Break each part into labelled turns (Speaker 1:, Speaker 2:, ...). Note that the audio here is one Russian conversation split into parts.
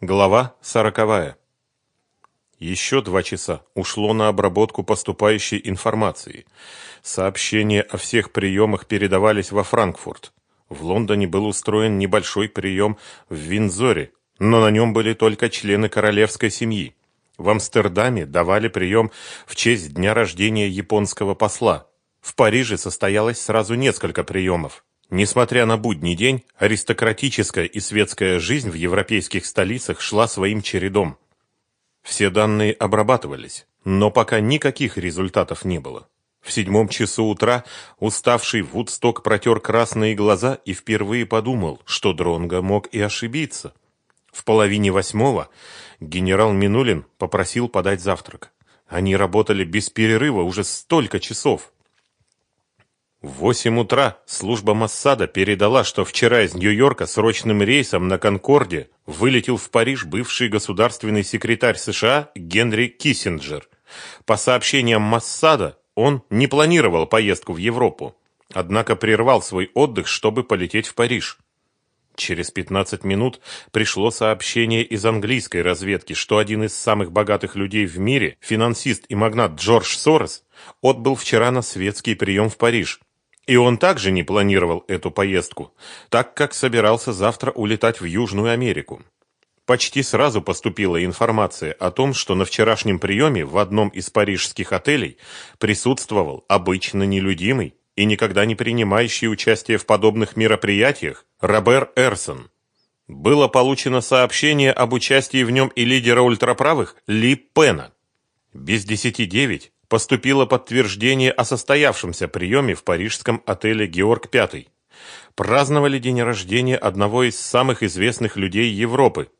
Speaker 1: Глава сороковая. Еще два часа ушло на обработку поступающей информации. Сообщения о всех приемах передавались во Франкфурт. В Лондоне был устроен небольшой прием в Винзоре, но на нем были только члены королевской семьи. В Амстердаме давали прием в честь дня рождения японского посла. В Париже состоялось сразу несколько приемов. Несмотря на будний день, аристократическая и светская жизнь в европейских столицах шла своим чередом. Все данные обрабатывались, но пока никаких результатов не было. В седьмом часу утра уставший Вудсток протер красные глаза и впервые подумал, что Дронго мог и ошибиться. В половине восьмого генерал Минулин попросил подать завтрак. Они работали без перерыва уже столько часов. В восемь утра служба Моссада передала, что вчера из Нью-Йорка срочным рейсом на Конкорде вылетел в Париж бывший государственный секретарь США Генри Киссинджер. По сообщениям Моссада, он не планировал поездку в Европу, однако прервал свой отдых, чтобы полететь в Париж. Через 15 минут пришло сообщение из английской разведки, что один из самых богатых людей в мире, финансист и магнат Джордж Сорос, отбыл вчера на светский прием в Париж. И он также не планировал эту поездку, так как собирался завтра улетать в Южную Америку. Почти сразу поступила информация о том, что на вчерашнем приеме в одном из парижских отелей присутствовал обычно нелюдимый и никогда не принимающий участие в подобных мероприятиях Робер Эрсон. Было получено сообщение об участии в нем и лидера ультраправых Ли Пена. Без десяти девять поступило подтверждение о состоявшемся приеме в парижском отеле «Георг V». Праздновали день рождения одного из самых известных людей Европы.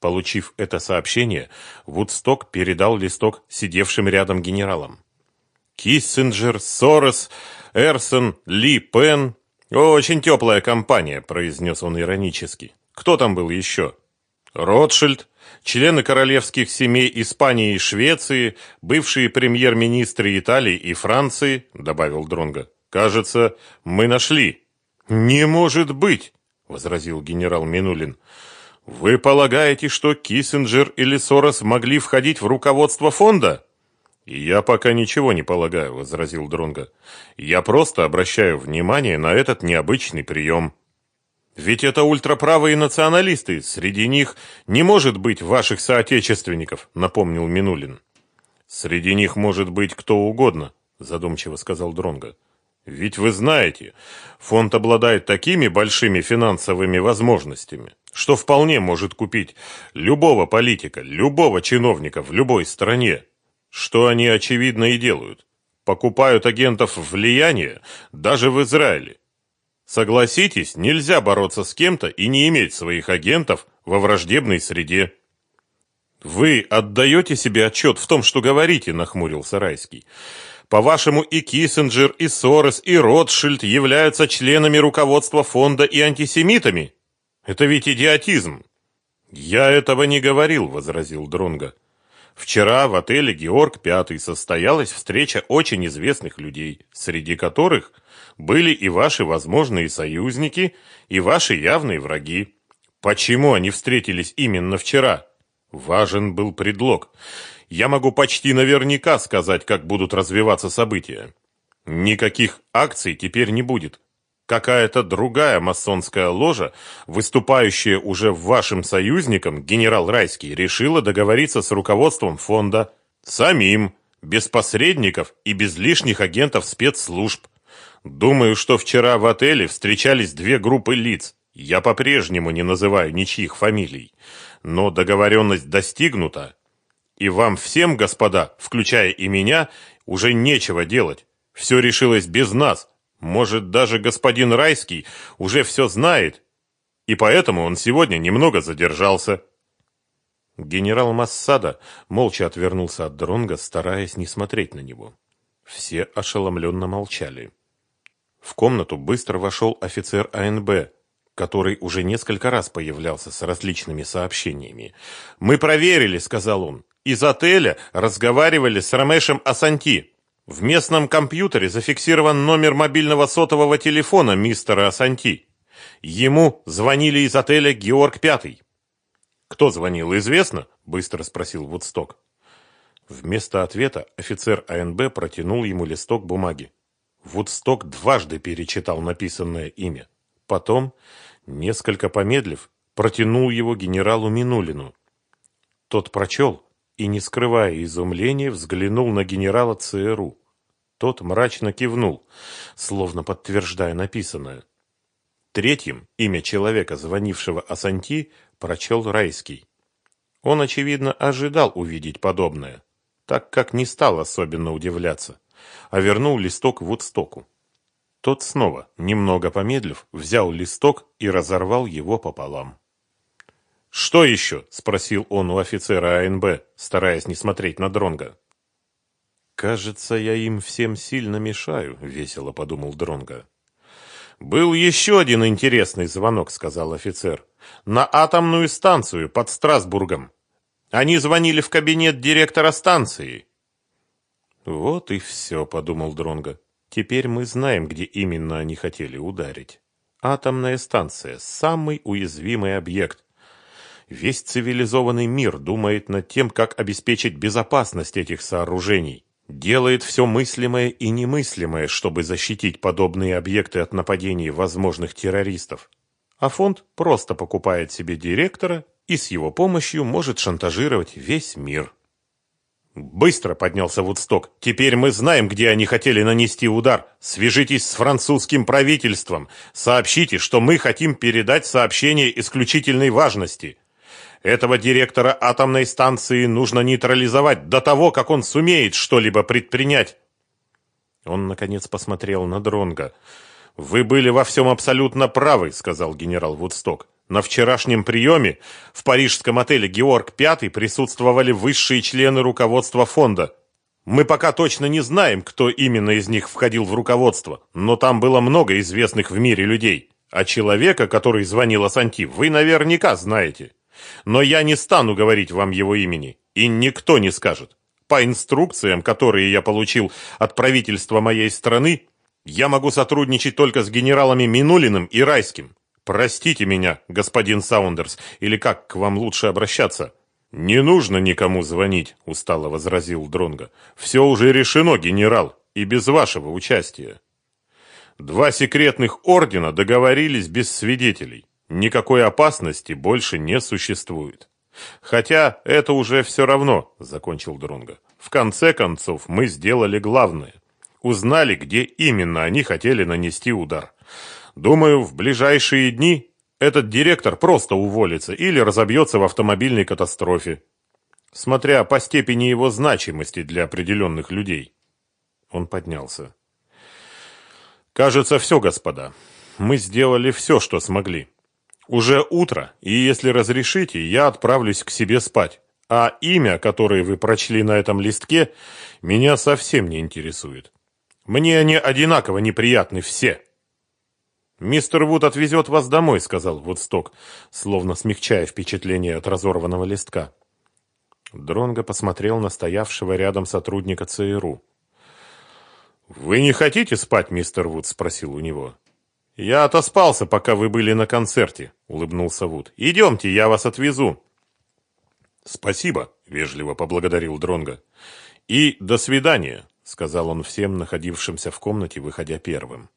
Speaker 1: Получив это сообщение, Вудсток передал листок сидевшим рядом генералам. «Киссинджер, Сорос, Эрсон, Ли Пен. Очень теплая компания», – произнес он иронически. «Кто там был еще?» Ротшильд, члены королевских семей Испании и Швеции, бывшие премьер-министры Италии и Франции, добавил Дронга. Кажется, мы нашли. Не может быть, возразил генерал Минулин. Вы полагаете, что Киссинджер или Сорос могли входить в руководство фонда? Я пока ничего не полагаю, возразил Дронга. Я просто обращаю внимание на этот необычный прием. Ведь это ультраправые националисты, среди них не может быть ваших соотечественников, напомнил Минулин. Среди них может быть кто угодно, задумчиво сказал Дронга. Ведь вы знаете, фонд обладает такими большими финансовыми возможностями, что вполне может купить любого политика, любого чиновника в любой стране. Что они очевидно и делают. Покупают агентов влияния даже в Израиле. Согласитесь, нельзя бороться с кем-то и не иметь своих агентов во враждебной среде. Вы отдаете себе отчет в том, что говорите, нахмурился Райский. По-вашему, и Киссинджер, и Сорос, и Ротшильд являются членами руководства фонда и антисемитами? Это ведь идиотизм. Я этого не говорил, возразил Дронга. Вчера в отеле Георг Пятый состоялась встреча очень известных людей, среди которых были и ваши возможные союзники, и ваши явные враги. Почему они встретились именно вчера? Важен был предлог. Я могу почти наверняка сказать, как будут развиваться события. Никаких акций теперь не будет какая-то другая масонская ложа, выступающая уже вашим союзником, генерал Райский, решила договориться с руководством фонда самим, без посредников и без лишних агентов спецслужб. Думаю, что вчера в отеле встречались две группы лиц. Я по-прежнему не называю ничьих фамилий, но договоренность достигнута. И вам всем, господа, включая и меня, уже нечего делать. Все решилось без нас, может, даже господин Райский уже все знает, и поэтому он сегодня немного задержался. Генерал Массада молча отвернулся от Дронга, стараясь не смотреть на него. Все ошеломленно молчали. В комнату быстро вошел офицер АНБ, который уже несколько раз появлялся с различными сообщениями. «Мы проверили», — сказал он. «Из отеля разговаривали с Рамешем Асанти». В местном компьютере зафиксирован номер мобильного сотового телефона мистера Асанти. Ему звонили из отеля Георг Пятый. Кто звонил, известно? Быстро спросил Вудсток. Вместо ответа офицер АНБ протянул ему листок бумаги. Вудсток дважды перечитал написанное имя. Потом, несколько помедлив, протянул его генералу Минулину. Тот прочел и, не скрывая изумления, взглянул на генерала ЦРУ. Тот мрачно кивнул, словно подтверждая написанное. Третьим имя человека, звонившего Асанти, прочел Райский. Он, очевидно, ожидал увидеть подобное, так как не стал особенно удивляться, а вернул листок Вудстоку. Тот снова, немного помедлив, взял листок и разорвал его пополам. «Что еще?» – спросил он у офицера АНБ, стараясь не смотреть на Дронга. «Кажется, я им всем сильно мешаю», – весело подумал Дронга. «Был еще один интересный звонок», – сказал офицер. «На атомную станцию под Страсбургом. Они звонили в кабинет директора станции». «Вот и все», – подумал Дронга. «Теперь мы знаем, где именно они хотели ударить. Атомная станция – самый уязвимый объект. Весь цивилизованный мир думает над тем, как обеспечить безопасность этих сооружений делает все мыслимое и немыслимое, чтобы защитить подобные объекты от нападений возможных террористов. А фонд просто покупает себе директора и с его помощью может шантажировать весь мир. Быстро поднялся Вудсток. Теперь мы знаем, где они хотели нанести удар. Свяжитесь с французским правительством. Сообщите, что мы хотим передать сообщение исключительной важности. Этого директора атомной станции нужно нейтрализовать до того, как он сумеет что-либо предпринять. Он наконец посмотрел на Дронга. Вы были во всем абсолютно правы, сказал генерал Вудсток. На вчерашнем приеме в парижском отеле Георг V присутствовали высшие члены руководства фонда. Мы пока точно не знаем, кто именно из них входил в руководство, но там было много известных в мире людей. А человека, который звонил Асанти, вы наверняка знаете. Но я не стану говорить вам его имени, и никто не скажет. По инструкциям, которые я получил от правительства моей страны, я могу сотрудничать только с генералами Минулиным и Райским. Простите меня, господин Саундерс, или как к вам лучше обращаться? Не нужно никому звонить, устало возразил Дронга. Все уже решено, генерал, и без вашего участия. Два секретных ордена договорились без свидетелей. Никакой опасности больше не существует. Хотя это уже все равно, закончил Дронга. В конце концов, мы сделали главное. Узнали, где именно они хотели нанести удар. Думаю, в ближайшие дни этот директор просто уволится или разобьется в автомобильной катастрофе, смотря по степени его значимости для определенных людей. Он поднялся. Кажется, все, господа. Мы сделали все, что смогли. Уже утро, и если разрешите, я отправлюсь к себе спать. А имя, которое вы прочли на этом листке, меня совсем не интересует. Мне они одинаково неприятны все. Мистер Вуд отвезет вас домой, сказал Вудсток, словно смягчая впечатление от разорванного листка. Дронго посмотрел на стоявшего рядом сотрудника ЦРУ. «Вы не хотите спать, мистер Вуд?» – спросил у него. «Я отоспался, пока вы были на концерте», — улыбнулся Вуд. «Идемте, я вас отвезу». «Спасибо», — вежливо поблагодарил Дронга. «И до свидания», — сказал он всем находившимся в комнате, выходя первым.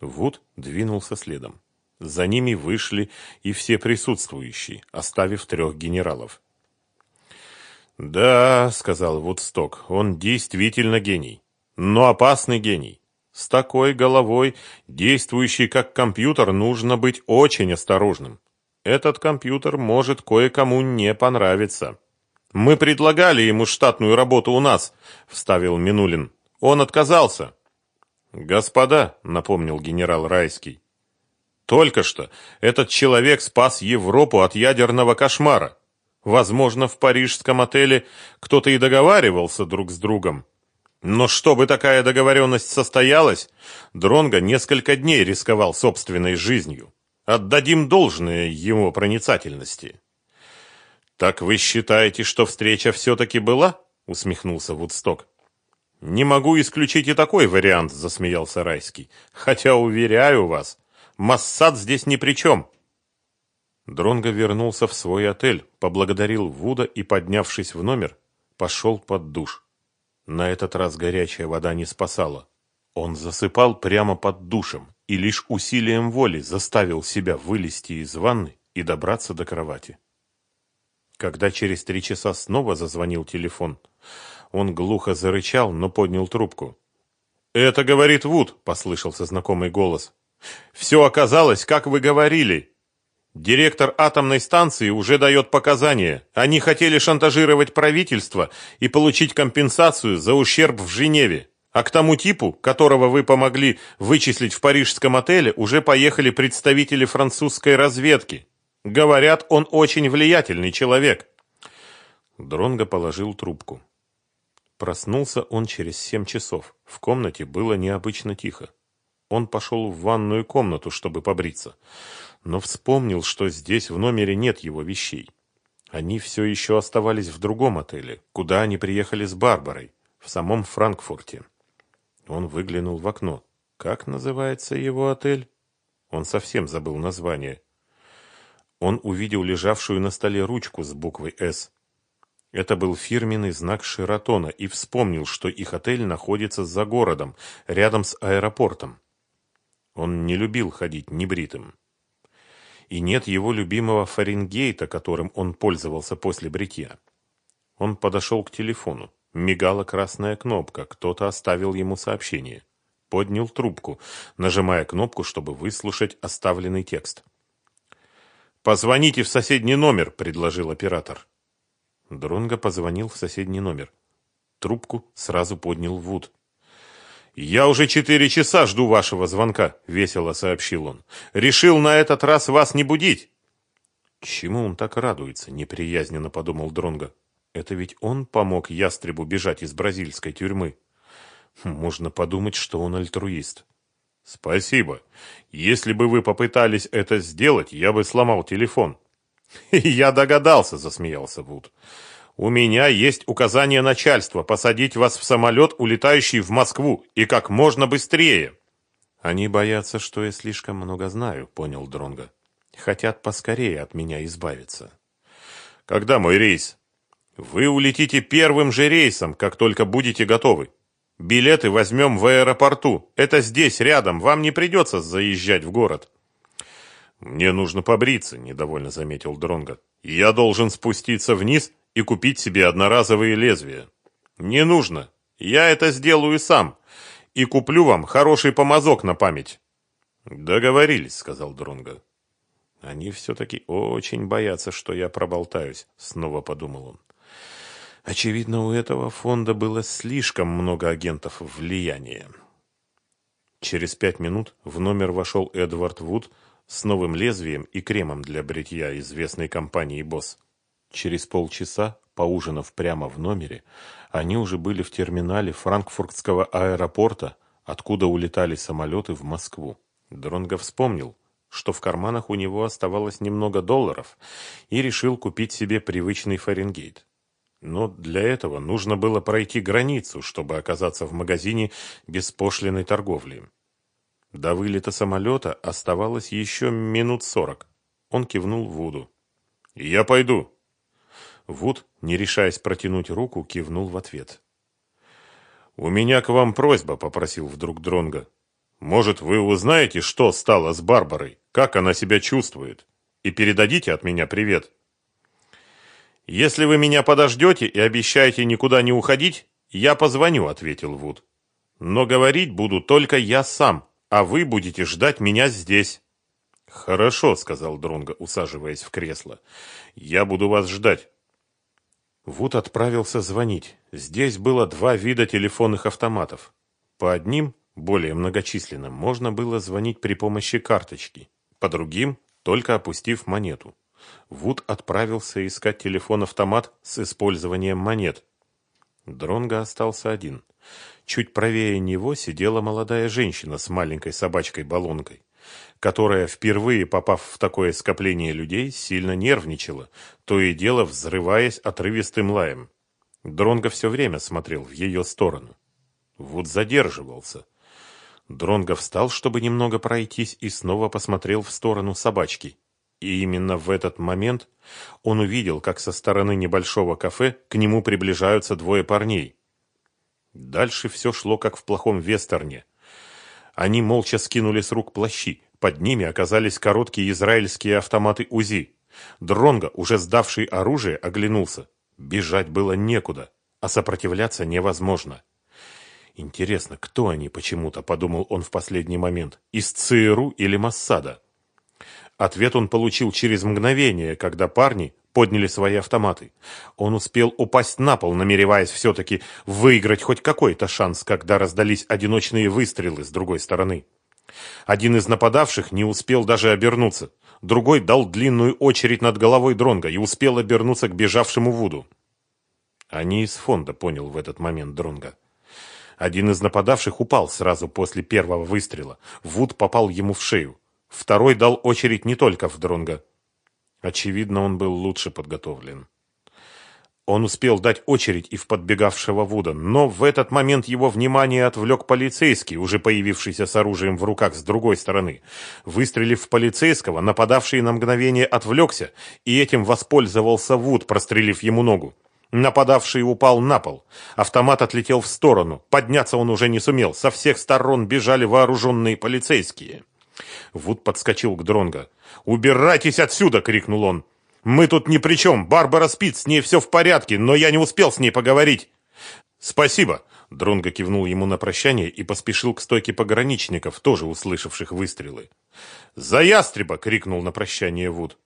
Speaker 1: Вуд двинулся следом. За ними вышли и все присутствующие, оставив трех генералов. «Да», — сказал Вудсток, — «он действительно гений, но опасный гений. С такой головой, действующей как компьютер, нужно быть очень осторожным. Этот компьютер может кое-кому не понравиться. Мы предлагали ему штатную работу у нас, вставил Минулин. Он отказался. Господа, напомнил генерал Райский. Только что этот человек спас Европу от ядерного кошмара. Возможно, в парижском отеле кто-то и договаривался друг с другом. Но чтобы такая договоренность состоялась, Дронго несколько дней рисковал собственной жизнью. Отдадим должное его проницательности. Так вы считаете, что встреча все-таки была? усмехнулся Вудсток. Не могу исключить и такой вариант, засмеялся Райский. Хотя уверяю вас, Массад здесь ни при чем. Дронго вернулся в свой отель, поблагодарил Вуда и, поднявшись в номер, пошел под душ. На этот раз горячая вода не спасала. Он засыпал прямо под душем и лишь усилием воли заставил себя вылезти из ванны и добраться до кровати. Когда через три часа снова зазвонил телефон, он глухо зарычал, но поднял трубку. «Это говорит Вуд», — послышался знакомый голос. «Все оказалось, как вы говорили. Директор атомной станции уже дает показания. Они хотели шантажировать правительство и получить компенсацию за ущерб в Женеве. А к тому типу, которого вы помогли вычислить в парижском отеле, уже поехали представители французской разведки. Говорят, он очень влиятельный человек. Дронго положил трубку. Проснулся он через семь часов. В комнате было необычно тихо. Он пошел в ванную комнату, чтобы побриться, но вспомнил, что здесь в номере нет его вещей. Они все еще оставались в другом отеле, куда они приехали с Барбарой, в самом Франкфурте. Он выглянул в окно. Как называется его отель? Он совсем забыл название. Он увидел лежавшую на столе ручку с буквой «С». Это был фирменный знак Шератона и вспомнил, что их отель находится за городом, рядом с аэропортом. Он не любил ходить небритым. И нет его любимого Фаренгейта, которым он пользовался после бритья. Он подошел к телефону. Мигала красная кнопка, кто-то оставил ему сообщение. Поднял трубку, нажимая кнопку, чтобы выслушать оставленный текст. «Позвоните в соседний номер», — предложил оператор. Дронго позвонил в соседний номер. Трубку сразу поднял Вуд. «Я уже четыре часа жду вашего звонка», — весело сообщил он. «Решил на этот раз вас не будить». «Чему он так радуется?» — неприязненно подумал Дронго. Это ведь он помог ястребу бежать из бразильской тюрьмы. Можно подумать, что он альтруист. Спасибо. Если бы вы попытались это сделать, я бы сломал телефон. Я догадался, засмеялся Вуд. У меня есть указание начальства посадить вас в самолет, улетающий в Москву, и как можно быстрее. Они боятся, что я слишком много знаю, понял Дронга. Хотят поскорее от меня избавиться. Когда мой рейс? Вы улетите первым же рейсом, как только будете готовы. Билеты возьмем в аэропорту. Это здесь, рядом. Вам не придется заезжать в город. Мне нужно побриться, недовольно заметил Дронго. Я должен спуститься вниз и купить себе одноразовые лезвия. Не нужно. Я это сделаю сам. И куплю вам хороший помазок на память. Договорились, сказал Дронго. Они все-таки очень боятся, что я проболтаюсь, снова подумал он. Очевидно, у этого фонда было слишком много агентов влияния. Через пять минут в номер вошел Эдвард Вуд с новым лезвием и кремом для бритья известной компании «Босс». Через полчаса, поужинав прямо в номере, они уже были в терминале франкфуртского аэропорта, откуда улетали самолеты в Москву. Дронго вспомнил, что в карманах у него оставалось немного долларов, и решил купить себе привычный Фаренгейт. Но для этого нужно было пройти границу, чтобы оказаться в магазине беспошлиной торговли. До вылета самолета оставалось еще минут сорок. Он кивнул Вуду. «Я пойду». Вуд, не решаясь протянуть руку, кивнул в ответ. «У меня к вам просьба», — попросил вдруг Дронга. «Может, вы узнаете, что стало с Барбарой, как она себя чувствует, и передадите от меня привет». «Если вы меня подождете и обещаете никуда не уходить, я позвоню», — ответил Вуд. «Но говорить буду только я сам, а вы будете ждать меня здесь». «Хорошо», — сказал Дронго, усаживаясь в кресло. «Я буду вас ждать». Вуд отправился звонить. Здесь было два вида телефонных автоматов. По одним, более многочисленным, можно было звонить при помощи карточки, по другим — только опустив монету. Вуд отправился искать телефон-автомат с использованием монет. Дронго остался один. Чуть правее него сидела молодая женщина с маленькой собачкой-баллонкой, которая, впервые попав в такое скопление людей, сильно нервничала, то и дело взрываясь отрывистым лаем. Дронго все время смотрел в ее сторону. Вуд задерживался. Дронго встал, чтобы немного пройтись, и снова посмотрел в сторону собачки. И именно в этот момент он увидел, как со стороны небольшого кафе к нему приближаются двое парней. Дальше все шло, как в плохом вестерне. Они молча скинули с рук плащи. Под ними оказались короткие израильские автоматы УЗИ. Дронго, уже сдавший оружие, оглянулся. Бежать было некуда, а сопротивляться невозможно. Интересно, кто они почему-то, подумал он в последний момент, из ЦРУ или Моссада? Ответ он получил через мгновение, когда парни подняли свои автоматы. Он успел упасть на пол, намереваясь все-таки выиграть хоть какой-то шанс, когда раздались одиночные выстрелы с другой стороны. Один из нападавших не успел даже обернуться. Другой дал длинную очередь над головой Дронга и успел обернуться к бежавшему Вуду. Они из фонда, понял в этот момент Дронга. Один из нападавших упал сразу после первого выстрела. Вуд попал ему в шею. Второй дал очередь не только в Дронга. Очевидно, он был лучше подготовлен. Он успел дать очередь и в подбегавшего Вуда, но в этот момент его внимание отвлек полицейский, уже появившийся с оружием в руках с другой стороны. Выстрелив в полицейского, нападавший на мгновение отвлекся, и этим воспользовался Вуд, прострелив ему ногу. Нападавший упал на пол. Автомат отлетел в сторону. Подняться он уже не сумел. Со всех сторон бежали вооруженные полицейские. Вуд подскочил к Дронго. «Убирайтесь отсюда!» — крикнул он. «Мы тут ни при чем. Барбара спит, с ней все в порядке, но я не успел с ней поговорить». «Спасибо!» — Дронго кивнул ему на прощание и поспешил к стойке пограничников, тоже услышавших выстрелы. «За ястреба!» — крикнул на прощание Вуд.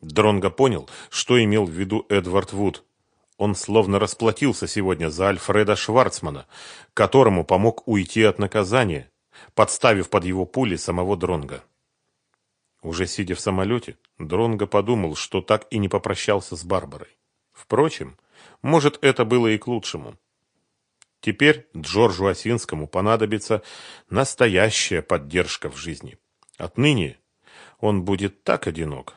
Speaker 1: Дронго понял, что имел в виду Эдвард Вуд. Он словно расплатился сегодня за Альфреда Шварцмана, которому помог уйти от наказания, подставив под его пули самого Дронга. Уже сидя в самолете, Дронго подумал, что так и не попрощался с Барбарой. Впрочем, может, это было и к лучшему. Теперь Джорджу Осинскому понадобится настоящая поддержка в жизни. Отныне он будет так одинок,